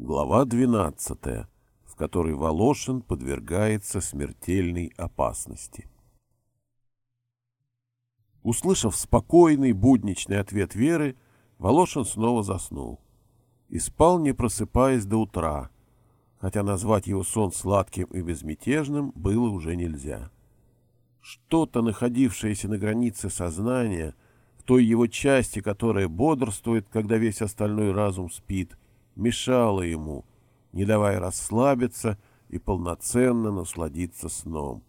Глава 12, в которой Волошин подвергается смертельной опасности. Услышав спокойный будничный ответ Веры, Волошин снова заснул. И спал, не просыпаясь до утра, хотя назвать его сон сладким и безмятежным было уже нельзя. Что-то, находившееся на границе сознания, в той его части, которая бодрствует, когда весь остальной разум спит — мешала ему, не давая расслабиться и полноценно насладиться сном.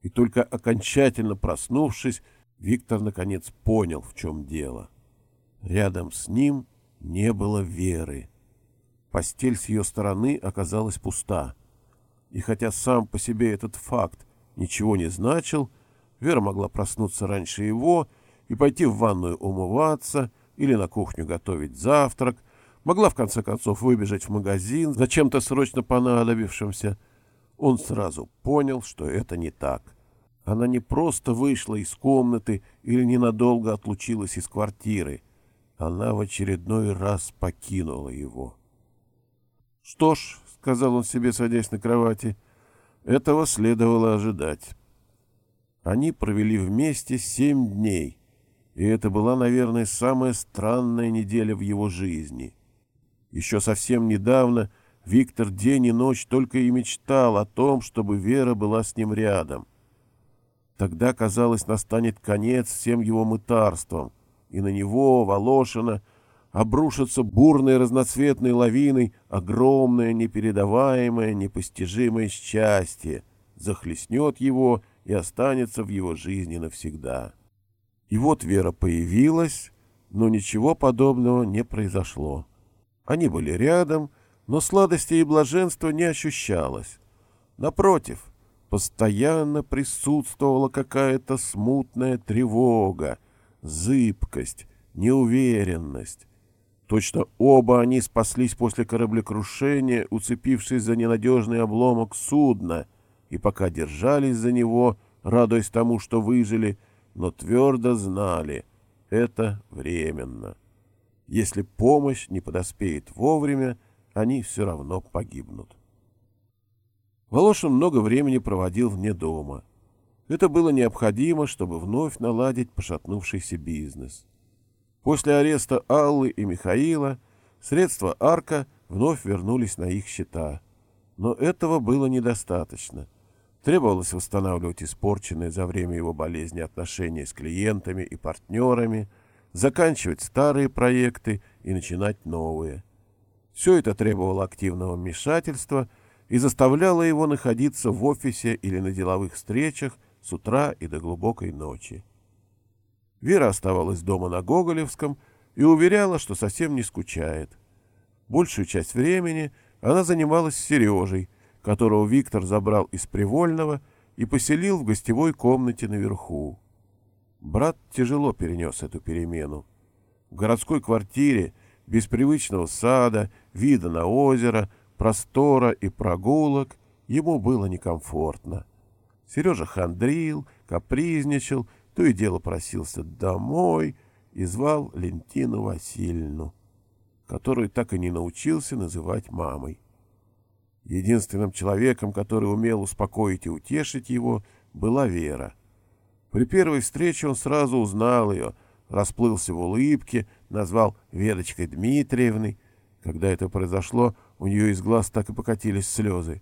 И только окончательно проснувшись, Виктор наконец понял, в чем дело. Рядом с ним не было Веры. Постель с ее стороны оказалась пуста. И хотя сам по себе этот факт ничего не значил, Вера могла проснуться раньше его и пойти в ванную умываться или на кухню готовить завтрак — Могла, в конце концов, выбежать в магазин, зачем-то срочно понадобившимся. Он сразу понял, что это не так. Она не просто вышла из комнаты или ненадолго отлучилась из квартиры. Она в очередной раз покинула его. «Что ж», — сказал он себе, садясь на кровати, — «этого следовало ожидать». Они провели вместе семь дней, и это была, наверное, самая странная неделя в его жизни — еще совсем недавно Виктор день и ночь только и мечтал о том, чтобы Вера была с ним рядом. Тогда, казалось, настанет конец всем его мытарствам, и на него, Волошина, обрушится бурной разноцветной лавиной огромное, непередаваемое, непостижимое счастье, захлестнет его и останется в его жизни навсегда. И вот Вера появилась, но ничего подобного не произошло. Они были рядом, но сладости и блаженства не ощущалось. Напротив, постоянно присутствовала какая-то смутная тревога, зыбкость, неуверенность. Точно оба они спаслись после кораблекрушения, уцепившись за ненадежный обломок судна, и пока держались за него, радуясь тому, что выжили, но твердо знали — это временно. Если помощь не подоспеет вовремя, они все равно погибнут. Волошин много времени проводил вне дома. Это было необходимо, чтобы вновь наладить пошатнувшийся бизнес. После ареста Аллы и Михаила средства Арка вновь вернулись на их счета. Но этого было недостаточно. Требовалось восстанавливать испорченные за время его болезни отношения с клиентами и партнерами – заканчивать старые проекты и начинать новые. Все это требовало активного вмешательства и заставляло его находиться в офисе или на деловых встречах с утра и до глубокой ночи. Вера оставалась дома на Гоголевском и уверяла, что совсем не скучает. Большую часть времени она занималась Сережей, которого Виктор забрал из Привольного и поселил в гостевой комнате наверху. Брат тяжело перенес эту перемену. В городской квартире, без привычного сада, вида на озеро, простора и прогулок, ему было некомфортно. Сережа хандрил, капризничал, то и дело просился домой и звал Лентину Васильевну, которую так и не научился называть мамой. Единственным человеком, который умел успокоить и утешить его, была Вера — при первой встрече он сразу узнал ее, расплылся в улыбке, назвал Верочкой Дмитриевной. Когда это произошло, у нее из глаз так и покатились слезы.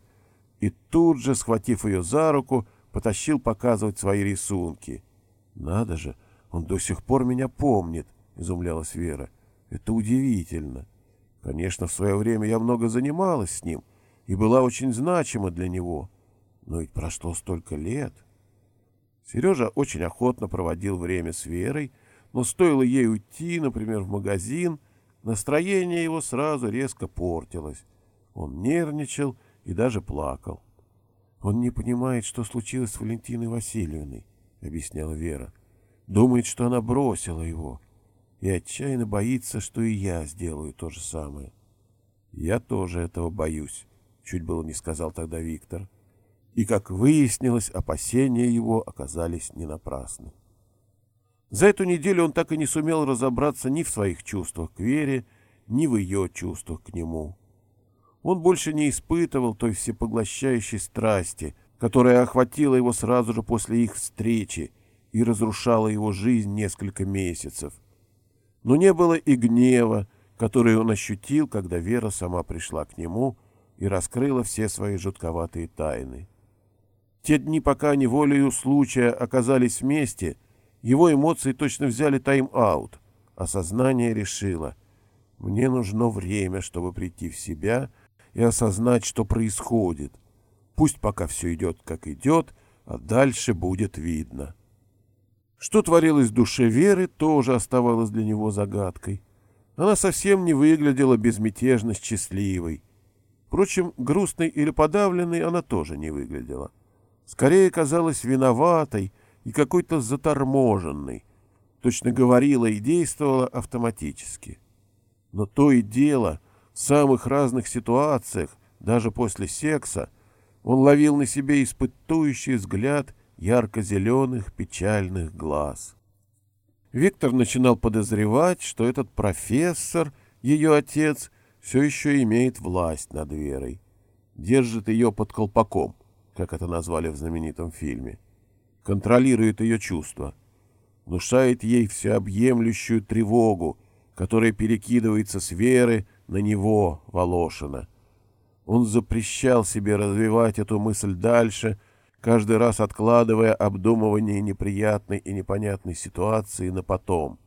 И тут же, схватив ее за руку, потащил показывать свои рисунки. «Надо же, он до сих пор меня помнит», — изумлялась Вера. «Это удивительно. Конечно, в свое время я много занималась с ним и была очень значима для него. Но ведь прошло столько лет». Сережа очень охотно проводил время с Верой, но стоило ей уйти, например, в магазин, настроение его сразу резко портилось. Он нервничал и даже плакал. «Он не понимает, что случилось с Валентиной Васильевной», — объясняла Вера. «Думает, что она бросила его, и отчаянно боится, что и я сделаю то же самое». «Я тоже этого боюсь», — чуть было не сказал тогда Виктор и, как выяснилось, опасения его оказались не напрасны. За эту неделю он так и не сумел разобраться ни в своих чувствах к Вере, ни в ее чувствах к нему. Он больше не испытывал той всепоглощающей страсти, которая охватила его сразу же после их встречи и разрушала его жизнь несколько месяцев. Но не было и гнева, который он ощутил, когда Вера сама пришла к нему и раскрыла все свои жутковатые тайны. Те дни, пока они волею случая оказались вместе, его эмоции точно взяли тайм-аут, а сознание решило, мне нужно время, чтобы прийти в себя и осознать, что происходит. Пусть пока все идет, как идет, а дальше будет видно. Что творилось в душе Веры, тоже оставалось для него загадкой. Она совсем не выглядела безмятежно счастливой. Впрочем, грустной или подавленной она тоже не выглядела. Скорее казалась виноватой и какой-то заторможенной. Точно говорила и действовала автоматически. Но то и дело, в самых разных ситуациях, даже после секса, он ловил на себе испытующий взгляд ярко-зеленых печальных глаз. Виктор начинал подозревать, что этот профессор, ее отец, все еще имеет власть над Верой. Держит ее под колпаком, как это назвали в знаменитом фильме. Контролирует ее чувства. Внушает ей всеобъемлющую тревогу, которая перекидывается с Веры на него, Волошина. Он запрещал себе развивать эту мысль дальше — каждый раз откладывая обдумывание неприятной и непонятной ситуации на потом.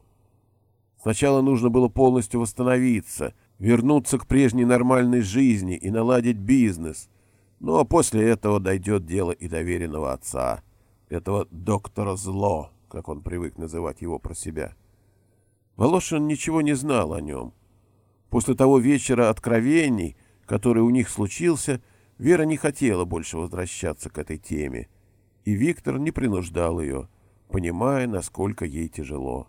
Сначала нужно было полностью восстановиться, вернуться к прежней нормальной жизни и наладить бизнес. Ну а после этого дойдет дело и доверенного отца, этого доктора Зло, как он привык называть его про себя. Волошин ничего не знал о нем. После того вечера откровений, который у них случился, — Вера не хотела больше возвращаться к этой теме, и Виктор не принуждал ее, понимая, насколько ей тяжело.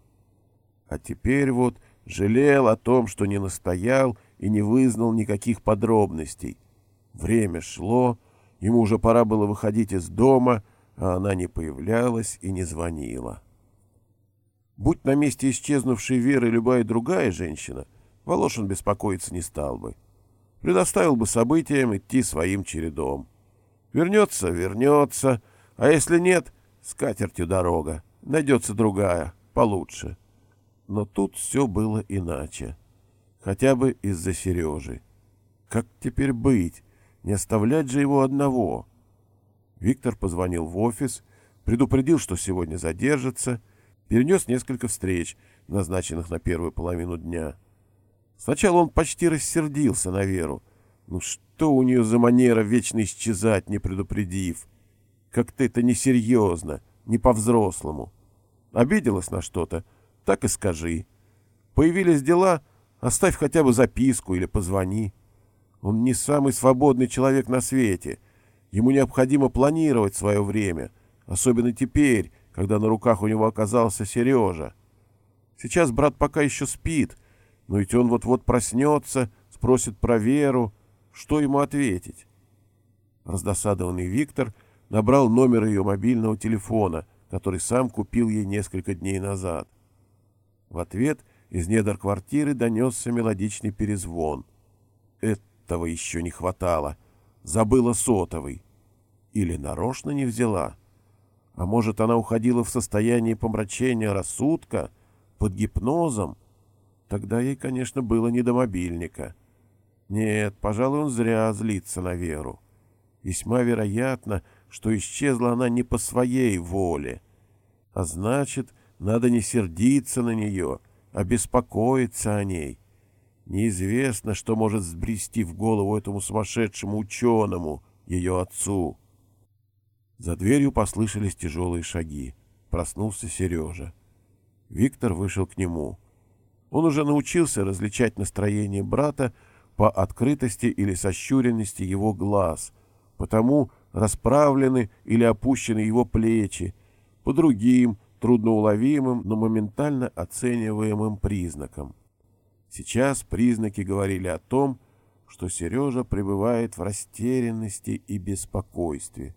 А теперь вот жалел о том, что не настоял и не вызнал никаких подробностей. Время шло, ему уже пора было выходить из дома, а она не появлялась и не звонила. Будь на месте исчезнувшей Веры любая другая женщина, Волошин беспокоиться не стал бы предоставил бы событиям идти своим чередом. Вернется — вернется, а если нет — с катертью дорога, найдется другая, получше. Но тут все было иначе. Хотя бы из-за Сережи. Как теперь быть? Не оставлять же его одного. Виктор позвонил в офис, предупредил, что сегодня задержится, перенес несколько встреч, назначенных на первую половину дня — Сначала он почти рассердился на Веру. Ну что у нее за манера вечно исчезать, не предупредив? Как-то это несерьезно, не по-взрослому. Обиделась на что-то? Так и скажи. Появились дела? Оставь хотя бы записку или позвони. Он не самый свободный человек на свете. Ему необходимо планировать свое время, особенно теперь, когда на руках у него оказался Сережа. Сейчас брат пока еще спит — но ведь он вот-вот проснется, спросит про Веру. Что ему ответить? Раздосадованный Виктор набрал номер ее мобильного телефона, который сам купил ей несколько дней назад. В ответ из недр квартиры донесся мелодичный перезвон. Этого еще не хватало. Забыла сотовый. Или нарочно не взяла. А может, она уходила в состояние помрачения рассудка, под гипнозом, Тогда ей, конечно, было не до мобильника. Нет, пожалуй, он зря злится на Веру. Весьма вероятно, что исчезла она не по своей воле. А значит, надо не сердиться на нее, а беспокоиться о ней. Неизвестно, что может сбрести в голову этому сумасшедшему ученому, ее отцу. За дверью послышались тяжелые шаги. Проснулся Сережа. Виктор вышел к нему. Он уже научился различать настроение брата по открытости или сощуренности его глаз, потому расправлены или опущены его плечи, по другим, трудноуловимым, но моментально оцениваемым признакам. Сейчас признаки говорили о том, что Сережа пребывает в растерянности и беспокойстве.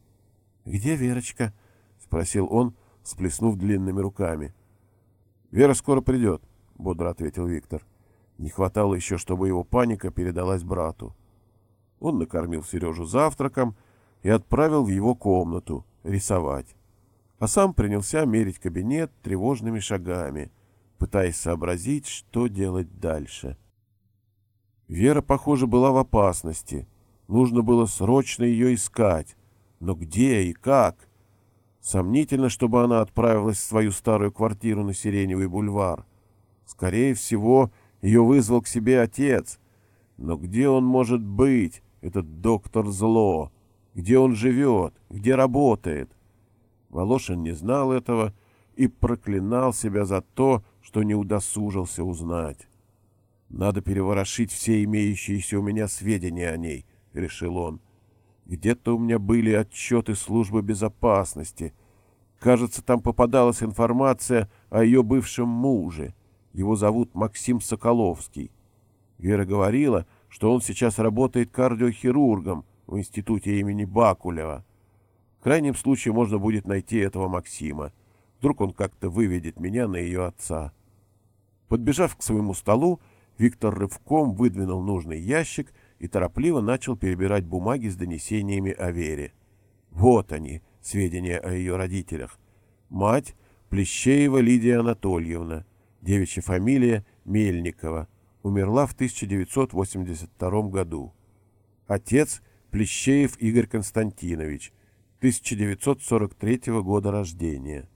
«Где Верочка?» — спросил он, сплеснув длинными руками. «Вера скоро придет», — бодро ответил Виктор. Не хватало еще, чтобы его паника передалась брату. Он накормил Сережу завтраком и отправил в его комнату рисовать. А сам принялся мерить кабинет тревожными шагами, пытаясь сообразить, что делать дальше. Вера, похоже, была в опасности. Нужно было срочно ее искать. Но где и как? Сомнительно, чтобы она отправилась в свою старую квартиру на Сиреневый бульвар. Скорее всего, ее вызвал к себе отец. Но где он может быть, этот доктор Зло? Где он живет? Где работает? Волошин не знал этого и проклинал себя за то, что не удосужился узнать. «Надо переворошить все имеющиеся у меня сведения о ней», — решил он. «Где-то у меня были отчеты службы безопасности. Кажется, там попадалась информация о ее бывшем муже. Его зовут Максим Соколовский. Вера говорила, что он сейчас работает кардиохирургом в институте имени Бакулева. В крайнем случае можно будет найти этого Максима. Вдруг он как-то выведет меня на ее отца». Подбежав к своему столу, Виктор рывком выдвинул нужный ящик и торопливо начал перебирать бумаги с донесениями о Вере. Вот они, сведения о ее родителях. Мать – Плещеева Лидия Анатольевна, девичья фамилия Мельникова, умерла в 1982 году. Отец – Плещеев Игорь Константинович, 1943 года рождения.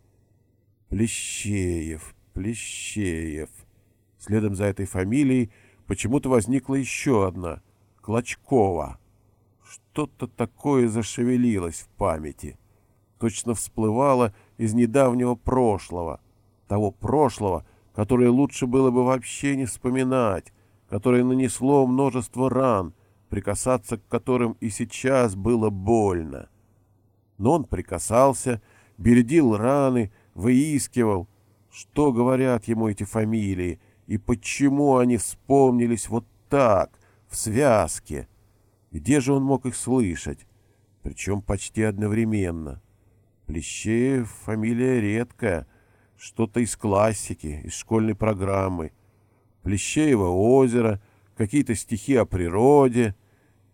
Плещеев, Плещеев. Следом за этой фамилией почему-то возникла еще одна — Клочкова. Что-то такое зашевелилось в памяти. Точно всплывало из недавнего прошлого. Того прошлого, которое лучше было бы вообще не вспоминать, которое нанесло множество ран, прикасаться к которым и сейчас было больно. Но он прикасался, бередил раны, выискивал, что говорят ему эти фамилии — и почему они вспомнились вот так, в связке? Где же он мог их слышать? Причем почти одновременно. Плещеев — фамилия редкая, что-то из классики, из школьной программы. Плещеево озеро, какие-то стихи о природе.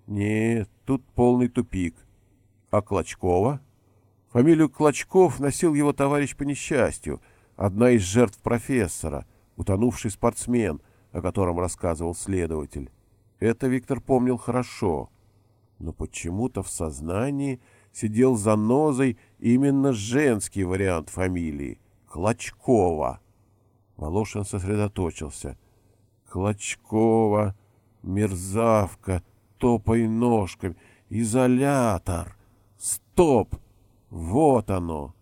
Нет, тут полный тупик. А Клочкова? Фамилию Клочков носил его товарищ по несчастью, одна из жертв профессора — утонувший спортсмен, о котором рассказывал следователь. Это Виктор помнил хорошо, но почему-то в сознании сидел за нозой именно женский вариант фамилии — Клочкова. Волошин сосредоточился. Клочкова, мерзавка, топай ножками, изолятор. Стоп! Вот оно!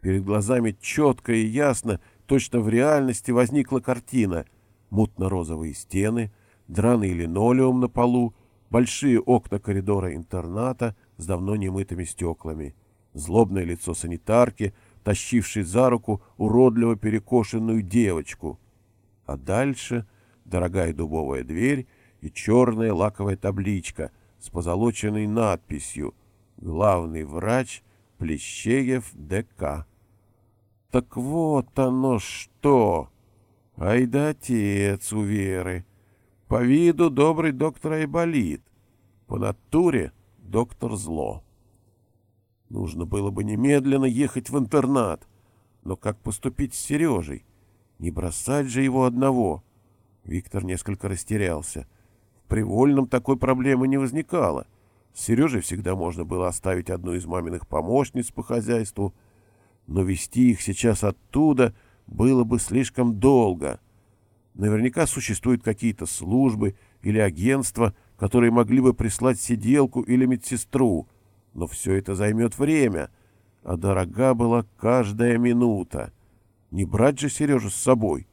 Перед глазами четко и ясно Точно в реальности возникла картина. Мутно-розовые стены, драный линолеум на полу, большие окна коридора интерната с давно немытыми стеклами, злобное лицо санитарки, тащившей за руку уродливо перекошенную девочку. А дальше дорогая дубовая дверь и черная лаковая табличка с позолоченной надписью «Главный врач Плещеев ДК». Так вот оно что! Ай да отец у Веры! По виду добрый доктор Айболит, по натуре доктор Зло. Нужно было бы немедленно ехать в интернат. Но как поступить с Сережей? Не бросать же его одного. Виктор несколько растерялся. В Привольном такой проблемы не возникало. С Сережей всегда можно было оставить одну из маминых помощниц по хозяйству — но вести их сейчас оттуда было бы слишком долго. Наверняка существуют какие-то службы или агентства, которые могли бы прислать сиделку или медсестру, но все это займет время, а дорога была каждая минута. Не брать же Сережу с собой.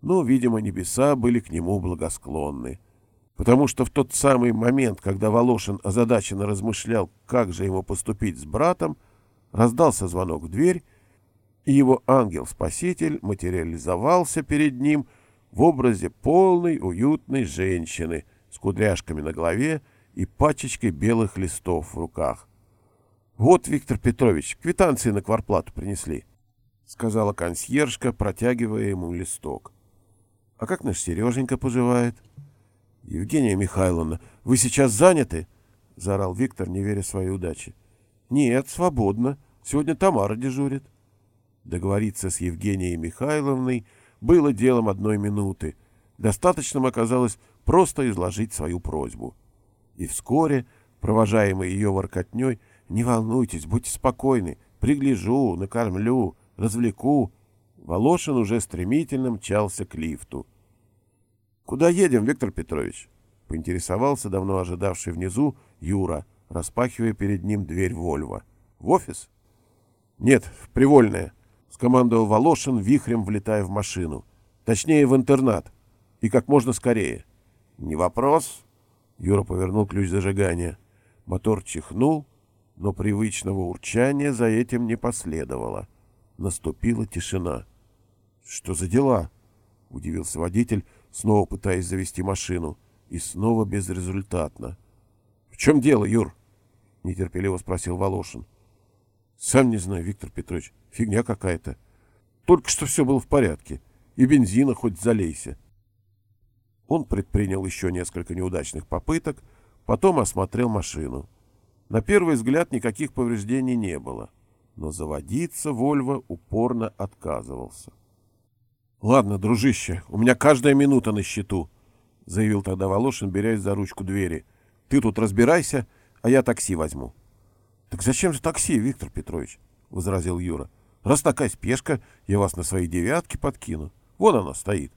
Но, видимо, небеса были к нему благосклонны. Потому что в тот самый момент, когда Волошин озадаченно размышлял, как же ему поступить с братом, Раздался звонок в дверь, и его ангел-спаситель материализовался перед ним в образе полной уютной женщины с кудряшками на голове и пачечкой белых листов в руках. «Вот, Виктор Петрович, квитанции на кварплату принесли», — сказала консьержка, протягивая ему листок. «А как наш Сереженька поживает?» «Евгения Михайловна, вы сейчас заняты?» — заорал Виктор, не веря своей удаче. «Нет, свободно. Сегодня Тамара дежурит». Договориться с Евгенией Михайловной было делом одной минуты. Достаточным оказалось просто изложить свою просьбу. И вскоре, провожаемый ее воркотней, «Не волнуйтесь, будьте спокойны, пригляжу, накормлю, развлеку», Волошин уже стремительно мчался к лифту. «Куда едем, Виктор Петрович?» — поинтересовался давно ожидавший внизу Юра, распахивая перед ним дверь Вольва. «В офис?» «Нет, в Привольное», — скомандовал Волошин, вихрем влетая в машину. «Точнее, в интернат. И как можно скорее». «Не вопрос». Юра повернул ключ зажигания. Мотор чихнул, но привычного урчания за этим не последовало. Наступила тишина. «Что за дела?» — удивился водитель, снова пытаясь завести машину. И снова безрезультатно. «В чем дело, Юр?» — нетерпеливо спросил Волошин. «Сам не знаю, Виктор Петрович. Фигня какая-то. Только что все было в порядке. И бензина хоть залейся». Он предпринял еще несколько неудачных попыток, потом осмотрел машину. На первый взгляд никаких повреждений не было, но заводиться Вольво упорно отказывался. «Ладно, дружище, у меня каждая минута на счету», — заявил тогда Волошин, берясь за ручку двери. «Ты тут разбирайся, а я такси возьму». «Так зачем же такси, Виктор Петрович?» — возразил Юра. «Раз такая спешка, я вас на свои девятки подкину. Вон она стоит.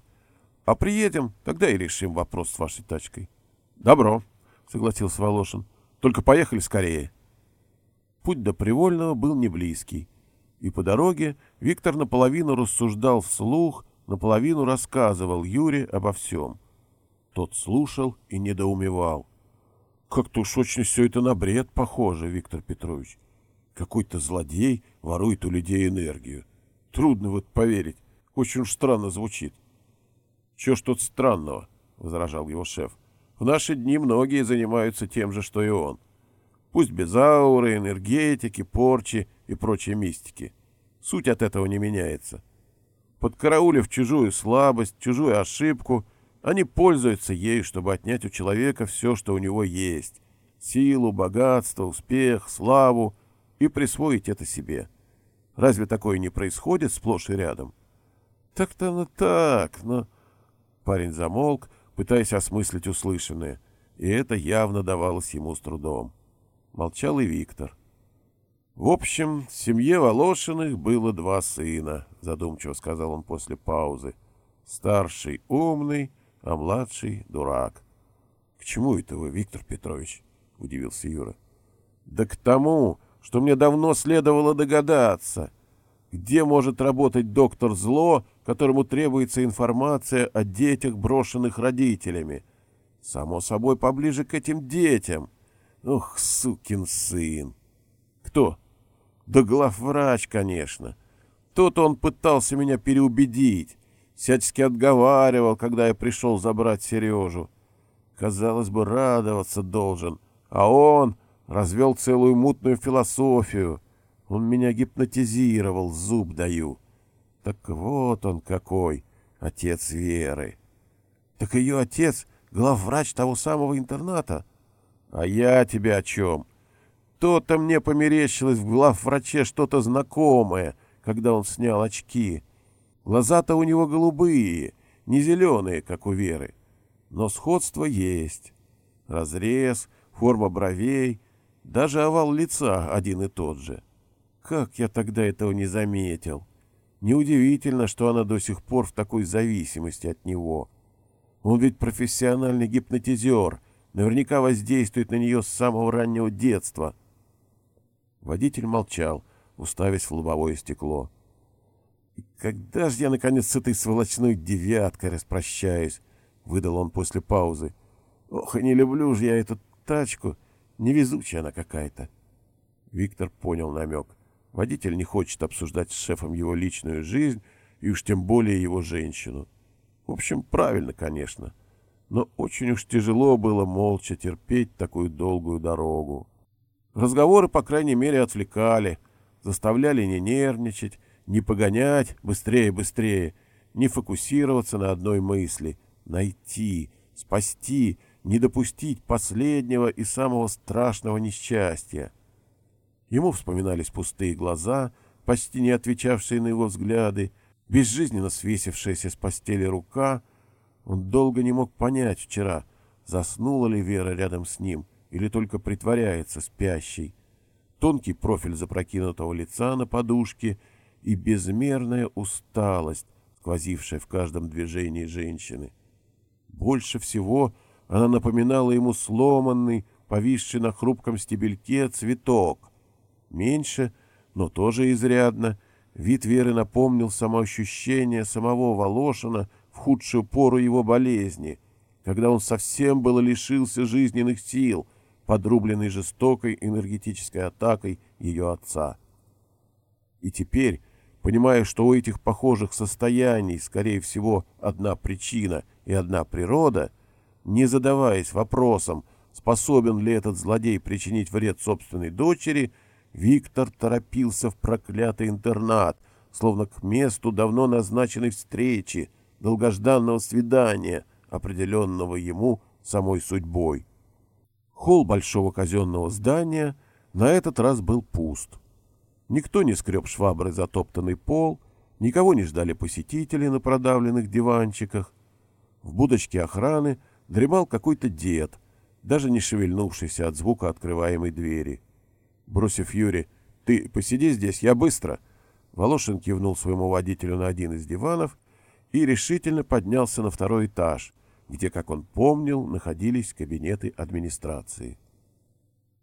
А приедем, тогда и решим вопрос с вашей тачкой». «Добро», — согласился Волошин. Только поехали скорее. Путь до Привольного был не близкий, и по дороге Виктор наполовину рассуждал вслух, наполовину рассказывал Юре обо всем. Тот слушал и недоумевал. Как-то уж очень все это на бред похоже, Виктор Петрович. Какой-то злодей ворует у людей энергию. Трудно вот поверить. Очень уж странно звучит. — Чего ж тут странного? — возражал его шеф. В наши дни многие занимаются тем же, что и он. Пусть без ауры, энергетики, порчи и прочей мистики. Суть от этого не меняется. Подкараулив чужую слабость, чужую ошибку, они пользуются ей, чтобы отнять у человека все, что у него есть. Силу, богатство, успех, славу и присвоить это себе. Разве такое не происходит сплошь и рядом? Так-то оно так, но... Парень замолк, пытаясь осмыслить услышанное, и это явно давалось ему с трудом. Молчал и Виктор. «В общем, в семье Волошиных было два сына», — задумчиво сказал он после паузы. «Старший умный, а младший дурак». «К чему это вы, Виктор Петрович?» — удивился Юра. «Да к тому, что мне давно следовало догадаться. Где может работать доктор Зло, которому требуется информация о детях, брошенных родителями. Само собой, поближе к этим детям. Ух, сукин сын! Кто? Да главврач, конечно. Тут он пытался меня переубедить, всячески отговаривал, когда я пришел забрать Сережу. Казалось бы, радоваться должен, а он развел целую мутную философию. Он меня гипнотизировал, зуб даю. Так вот он какой, отец Веры. Так ее отец — главврач того самого интерната. А я тебе о чем? То-то мне померещилось в главвраче что-то знакомое, когда он снял очки. Глаза-то у него голубые, не зеленые, как у Веры. Но сходство есть. Разрез, форма бровей, даже овал лица один и тот же. Как я тогда этого не заметил? Неудивительно, что она до сих пор в такой зависимости от него. Он ведь профессиональный гипнотизер, наверняка воздействует на нее с самого раннего детства. Водитель молчал, уставясь в лобовое стекло. «И когда же я, наконец, с этой сволочной девяткой распрощаюсь?» — выдал он после паузы. «Ох, и не люблю же я эту тачку. Невезучая она какая-то». Виктор понял намек. Водитель не хочет обсуждать с шефом его личную жизнь и уж тем более его женщину. В общем, правильно, конечно. Но очень уж тяжело было молча терпеть такую долгую дорогу. Разговоры, по крайней мере, отвлекали, заставляли не нервничать, не погонять быстрее-быстрее, не фокусироваться на одной мысли — найти, спасти, не допустить последнего и самого страшного несчастья. Ему вспоминались пустые глаза, почти не отвечавшие на его взгляды, безжизненно свесившаяся с постели рука. Он долго не мог понять вчера, заснула ли Вера рядом с ним или только притворяется спящей. Тонкий профиль запрокинутого лица на подушке и безмерная усталость, сквозившая в каждом движении женщины. Больше всего она напоминала ему сломанный, повисший на хрупком стебельке цветок. Меньше, но тоже изрядно, вид Веры напомнил самоощущение самого Волошина в худшую пору его болезни, когда он совсем было лишился жизненных сил, подрубленный жестокой энергетической атакой ее отца. И теперь, понимая, что у этих похожих состояний, скорее всего, одна причина и одна природа, не задаваясь вопросом, способен ли этот злодей причинить вред собственной дочери, Виктор торопился в проклятый интернат, словно к месту давно назначенной встречи, долгожданного свидания, определенного ему самой судьбой. Холл большого казенного здания на этот раз был пуст. Никто не скреб шваброй затоптанный пол, никого не ждали посетители на продавленных диванчиках. В будочке охраны дремал какой-то дед, даже не шевельнувшийся от звука открываемой двери. Бросив Юре «Ты посиди здесь, я быстро!» Волошин кивнул своему водителю на один из диванов и решительно поднялся на второй этаж, где, как он помнил, находились кабинеты администрации.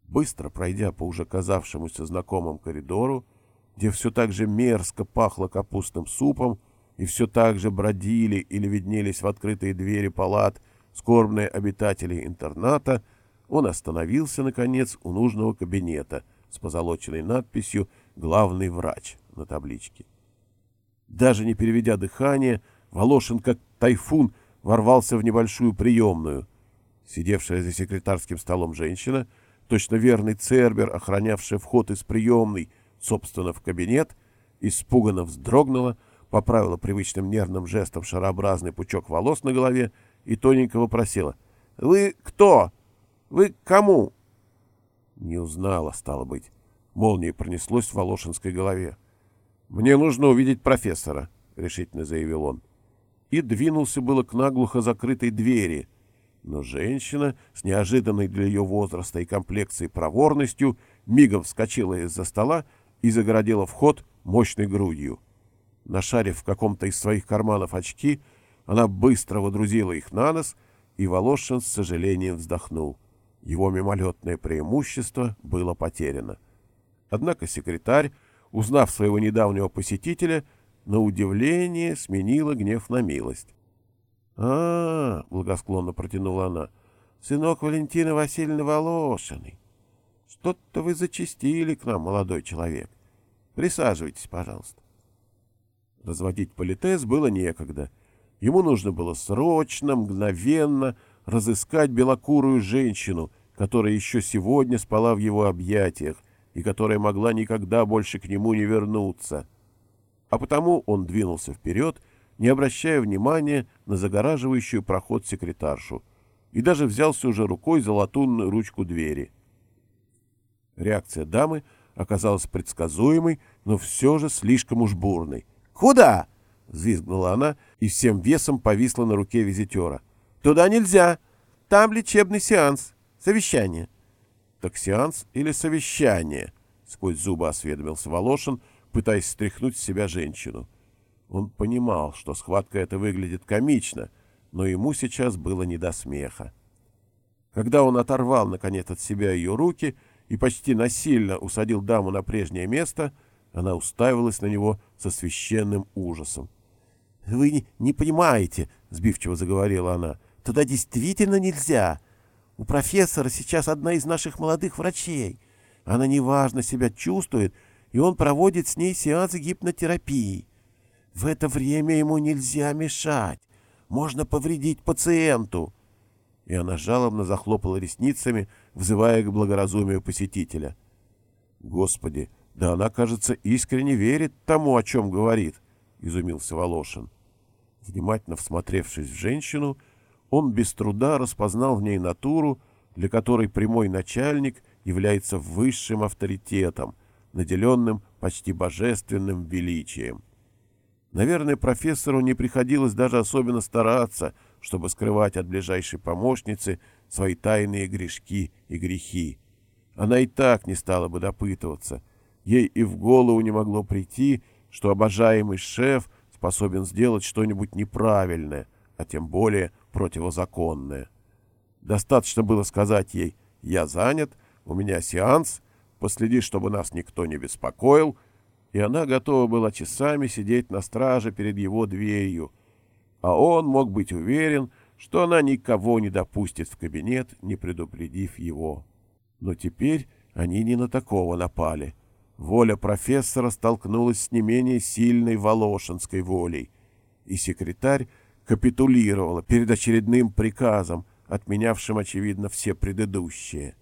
Быстро пройдя по уже казавшемуся знакомому коридору, где все так же мерзко пахло капустным супом, и все так же бродили или виднелись в открытые двери палат скорбные обитатели интерната, он остановился, наконец, у нужного кабинета с позолоченной надписью «Главный врач» на табличке. Даже не переведя дыхание, Волошин, как тайфун, ворвался в небольшую приемную. Сидевшая за секретарским столом женщина — Точно верный цербер, охранявший вход из приемной, собственно, в кабинет, испуганно вздрогнула, поправила привычным нервным жестом шарообразный пучок волос на голове и тоненько вопросила. — Вы кто? Вы кому? Не узнала, стало быть. Молнией пронеслось в Волошинской голове. — Мне нужно увидеть профессора, — решительно заявил он. И двинулся было к наглухо закрытой двери — но женщина с неожиданной для ее возраста и комплекции проворностью мигом вскочила из-за стола и загородила вход мощной грудью. Нашарив в каком-то из своих карманов очки, она быстро водрузила их на нос, и Волошин с сожалением вздохнул. Его мимолетное преимущество было потеряно. Однако секретарь, узнав своего недавнего посетителя, на удивление сменила гнев на милость а, благосклонно протянула она, — сынок Валентины Васильевны Волошиной. Что-то вы зачастили к нам, молодой человек. Присаживайтесь, пожалуйста. Разводить политез было некогда. Ему нужно было срочно, мгновенно разыскать белокурую женщину, которая еще сегодня спала в его объятиях и которая могла никогда больше к нему не вернуться. А потому он двинулся вперед не обращая внимания на загораживающую проход секретаршу, и даже взялся уже рукой за латунную ручку двери. Реакция дамы оказалась предсказуемой, но все же слишком уж бурной. «Куда?» — взвизгнула она и всем весом повисла на руке визитера. «Туда нельзя! Там лечебный сеанс, совещание». «Так сеанс или совещание?» — сквозь зубы осведомился Волошин, пытаясь стряхнуть с себя женщину. — он понимал, что схватка эта выглядит комично, но ему сейчас было не до смеха. Когда он оторвал, наконец, от себя ее руки и почти насильно усадил даму на прежнее место, она уставилась на него со священным ужасом. — Вы не, не понимаете, — сбивчиво заговорила она, — туда действительно нельзя. У профессора сейчас одна из наших молодых врачей. Она неважно себя чувствует, и он проводит с ней сеансы гипнотерапии. В это время ему нельзя мешать. Можно повредить пациенту. И она жалобно захлопала ресницами, взывая к благоразумию посетителя. Господи, да она, кажется, искренне верит тому, о чем говорит, — изумился Волошин. Внимательно всмотревшись в женщину, он без труда распознал в ней натуру, для которой прямой начальник является высшим авторитетом, наделенным почти божественным величием. Наверное, профессору не приходилось даже особенно стараться, чтобы скрывать от ближайшей помощницы свои тайные грешки и грехи. Она и так не стала бы допытываться. Ей и в голову не могло прийти, что обожаемый шеф способен сделать что-нибудь неправильное, а тем более противозаконное. Достаточно было сказать ей «я занят», «у меня сеанс», «последи, чтобы нас никто не беспокоил», и она готова была часами сидеть на страже перед его дверью, а он мог быть уверен, что она никого не допустит в кабинет, не предупредив его. Но теперь они не на такого напали. Воля профессора столкнулась с не менее сильной Волошинской волей, и секретарь капитулировала перед очередным приказом, отменявшим, очевидно, все предыдущие.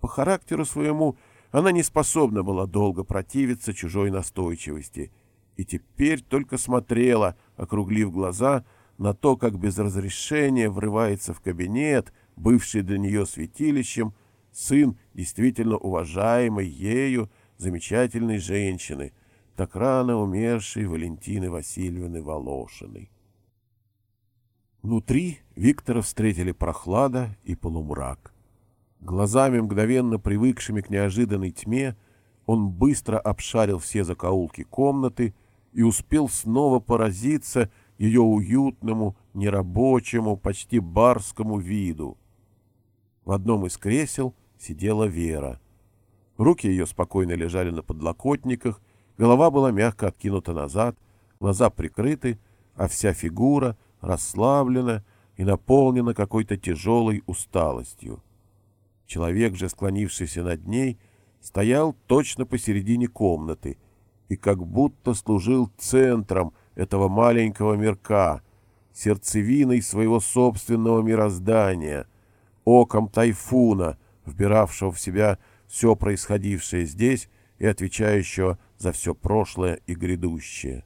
По характеру своему она не способна была долго противиться чужой настойчивости и теперь только смотрела, округлив глаза, на то, как без разрешения врывается в кабинет, бывший для нее святилищем, сын действительно уважаемой ею замечательной женщины, так рано умершей Валентины Васильевны Волошиной. Внутри Виктора встретили прохлада и полумрак. Глазами, мгновенно привыкшими к неожиданной тьме, он быстро обшарил все закоулки комнаты и успел снова поразиться ее уютному, нерабочему, почти барскому виду. В одном из кресел сидела Вера. Руки ее спокойно лежали на подлокотниках, голова была мягко откинута назад, глаза прикрыты, а вся фигура расслаблена и наполнена какой-то тяжелой усталостью. Человек же, склонившийся над ней, стоял точно посередине комнаты и как будто служил центром этого маленького мирка, сердцевиной своего собственного мироздания, оком тайфуна, вбиравшего в себя все происходившее здесь и отвечающего за все прошлое и грядущее.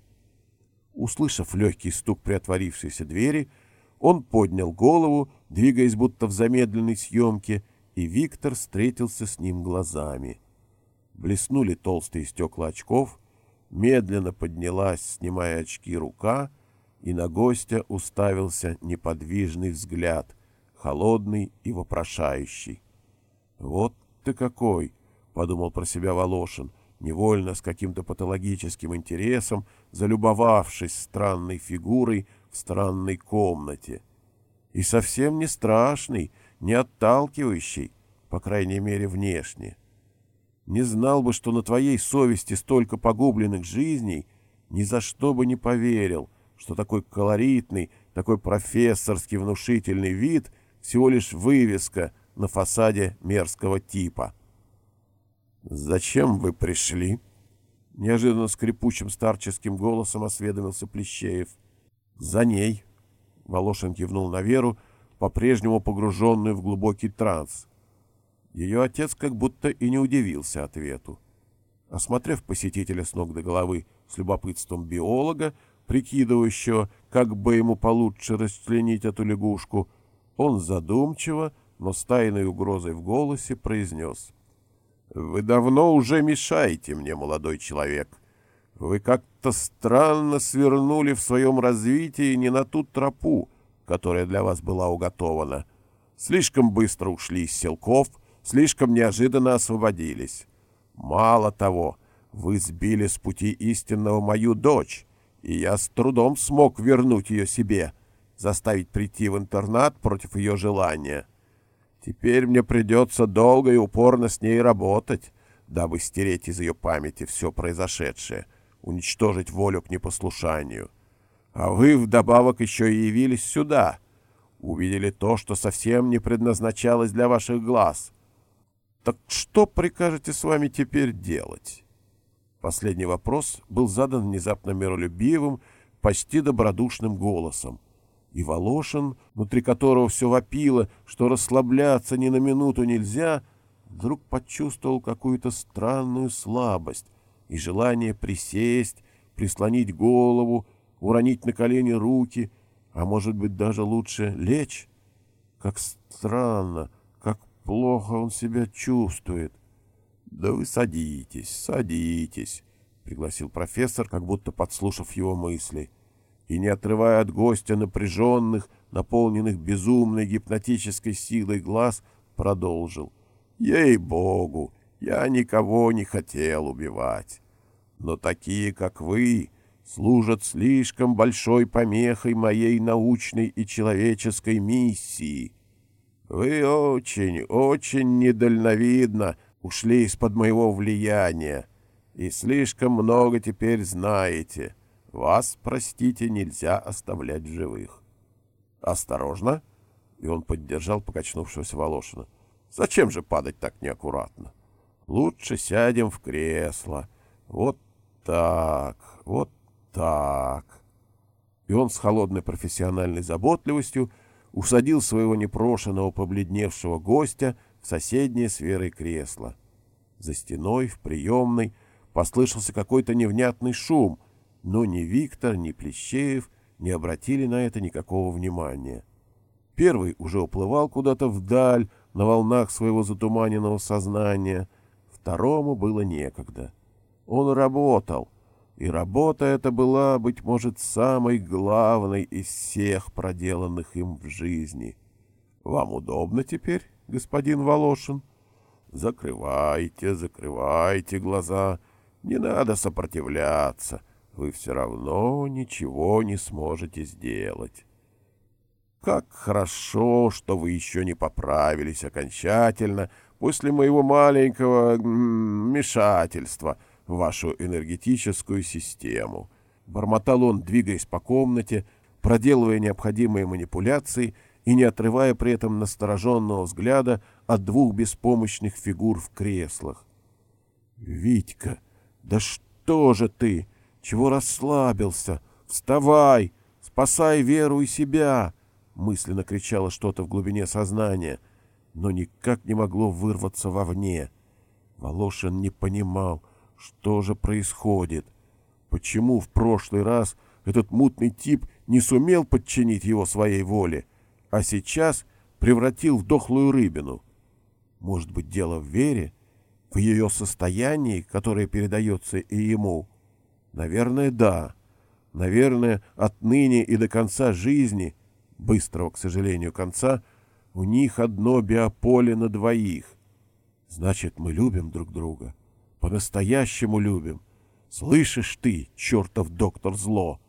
Услышав легкий стук приотворившейся двери, он поднял голову, двигаясь будто в замедленной съемке, и Виктор встретился с ним глазами. Блеснули толстые стекла очков, медленно поднялась, снимая очки, рука, и на гостя уставился неподвижный взгляд, холодный и вопрошающий. «Вот ты какой!» — подумал про себя Волошин, невольно с каким-то патологическим интересом, залюбовавшись странной фигурой в странной комнате. И совсем не страшный, не отталкивающий, по крайней мере, внешне. Не знал бы, что на твоей совести столько погубленных жизней, ни за что бы не поверил, что такой колоритный, такой профессорский внушительный вид всего лишь вывеска на фасаде мерзкого типа. «Зачем вы пришли?» Неожиданно скрипучим старческим голосом осведомился Плещеев. «За ней!» Волошин кивнул на Веру, по-прежнему погруженную в глубокий транс. Ее отец как будто и не удивился ответу. Осмотрев посетителя с ног до головы с любопытством биолога, прикидывающего, как бы ему получше расчленить эту лягушку, он задумчиво, но с тайной угрозой в голосе произнес. «Вы давно уже мешаете мне, молодой человек. Вы как-то странно свернули в своем развитии не на ту тропу, которая для вас была уготована. Слишком быстро ушли из селков, слишком неожиданно освободились. Мало того, вы сбили с пути истинного мою дочь, и я с трудом смог вернуть ее себе, заставить прийти в интернат против ее желания. Теперь мне придется долго и упорно с ней работать, дабы стереть из ее памяти все произошедшее, уничтожить волю к непослушанию. А вы вдобавок еще и явились сюда. Увидели то, что совсем не предназначалось для ваших глаз. Так что прикажете с вами теперь делать? Последний вопрос был задан внезапно миролюбивым, почти добродушным голосом. И Волошин, внутри которого все вопило, что расслабляться ни на минуту нельзя, вдруг почувствовал какую-то странную слабость и желание присесть, прислонить голову, уронить на колени руки, А может быть, даже лучше лечь? Как странно, как плохо он себя чувствует. — Да вы садитесь, садитесь, — пригласил профессор, как будто подслушав его мысли. И, не отрывая от гостя напряженных, наполненных безумной гипнотической силой глаз, продолжил. «Ей-богу, я никого не хотел убивать. Но такие, как вы, служат слишком большой помехой моей научной и человеческой миссии. Вы очень, очень недальновидно ушли из-под моего влияния и слишком много теперь знаете. Вас, простите, нельзя оставлять живых. Осторожно! И он поддержал покачнувшегося Волошина. Зачем же падать так неаккуратно? Лучше сядем в кресло. Вот так, вот так. И он с холодной профессиональной заботливостью усадил своего непрошенного побледневшего гостя в соседнее с Верой кресло. За стеной, в приемной, послышался какой-то невнятный шум, но ни Виктор, ни Плещеев не обратили на это никакого внимания. Первый уже уплывал куда-то вдаль на волнах своего затуманенного сознания, второму было некогда. Он работал, и работа эта была, быть может, самой главной из всех проделанных им в жизни. Вам удобно теперь, господин Волошин? Закрывайте, закрывайте глаза, не надо сопротивляться — вы все равно ничего не сможете сделать. Как хорошо, что вы еще не поправились окончательно после моего маленького вмешательства в вашу энергетическую систему. Бормотал он, двигаясь по комнате, проделывая необходимые манипуляции и не отрывая при этом настороженного взгляда от двух беспомощных фигур в креслах. «Витька, да что же ты?» Чего расслабился? Вставай! Спасай веру и себя!» Мысленно кричало что-то в глубине сознания, но никак не могло вырваться вовне. Волошин не понимал, что же происходит. Почему в прошлый раз этот мутный тип не сумел подчинить его своей воле, а сейчас превратил в дохлую рыбину? Может быть, дело в вере, в ее состоянии, которое передается и ему? Наверное, да. Наверное, отныне и до конца жизни, быстрого, к сожалению, конца, у них одно биополе на двоих. Значит, мы любим друг друга. По-настоящему любим. Слышишь ты, чертов доктор зло?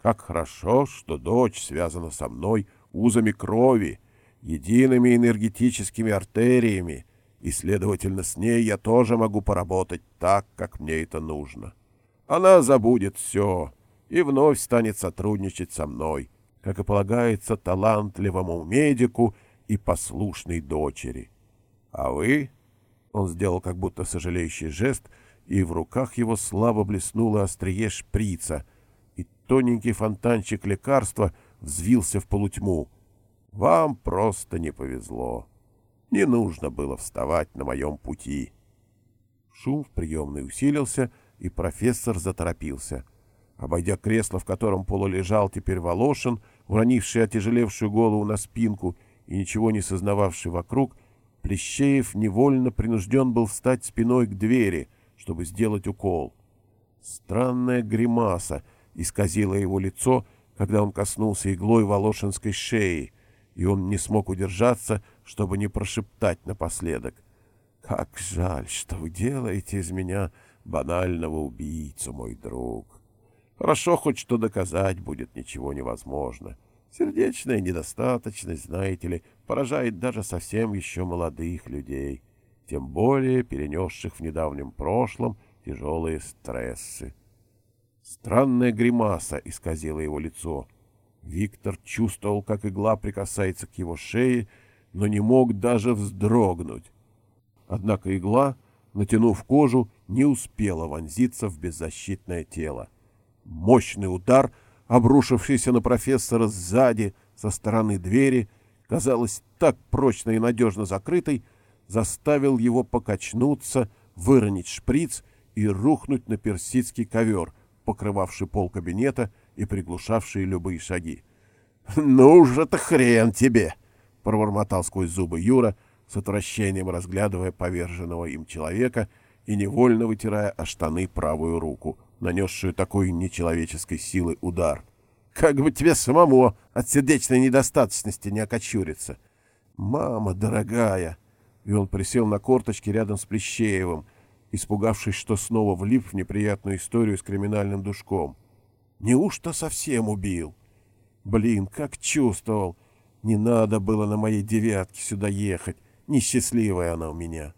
Как хорошо, что дочь связана со мной узами крови, едиными энергетическими артериями, и, следовательно, с ней я тоже могу поработать так, как мне это нужно. Она забудет все и вновь станет сотрудничать со мной, как и полагается талантливому медику и послушной дочери. А вы...» Он сделал как будто сожалеющий жест, и в руках его слабо блеснуло острие шприца, и тоненький фонтанчик лекарства взвился в полутьму. «Вам просто не повезло. Не нужно было вставать на моем пути». Шум в приемной усилился, — и профессор заторопился. Обойдя кресло, в котором полулежал теперь Волошин, уронивший отяжелевшую голову на спинку и ничего не сознававший вокруг, Плещеев невольно принужден был встать спиной к двери, чтобы сделать укол. Странная гримаса исказила его лицо, когда он коснулся иглой Волошинской шеи, и он не смог удержаться, чтобы не прошептать напоследок. «Как жаль, что вы делаете из меня банального убийцу, мой друг. Хорошо хоть что доказать будет ничего невозможно. Сердечная недостаточность, знаете ли, поражает даже совсем еще молодых людей, тем более перенесших в недавнем прошлом тяжелые стрессы. Странная гримаса исказила его лицо. Виктор чувствовал, как игла прикасается к его шее, но не мог даже вздрогнуть. Однако игла — натянув кожу, не успела вонзиться в беззащитное тело. Мощный удар, обрушившийся на профессора сзади, со стороны двери, казалось так прочно и надежно закрытой, заставил его покачнуться, выронить шприц и рухнуть на персидский ковер, покрывавший пол кабинета и приглушавший любые шаги. «Ну уж это хрен тебе!» — пробормотал сквозь зубы Юра, с отвращением разглядывая поверженного им человека и невольно вытирая о штаны правую руку, нанесшую такой нечеловеческой силой удар. «Как бы тебе самому от сердечной недостаточности не окочуриться!» «Мама дорогая!» И он присел на корточки рядом с Плещеевым, испугавшись, что снова влип в неприятную историю с криминальным душком. «Неужто совсем убил?» Блин, как чувствовал. Не надо было на моей девятке сюда ехать. Несчастливая она у меня.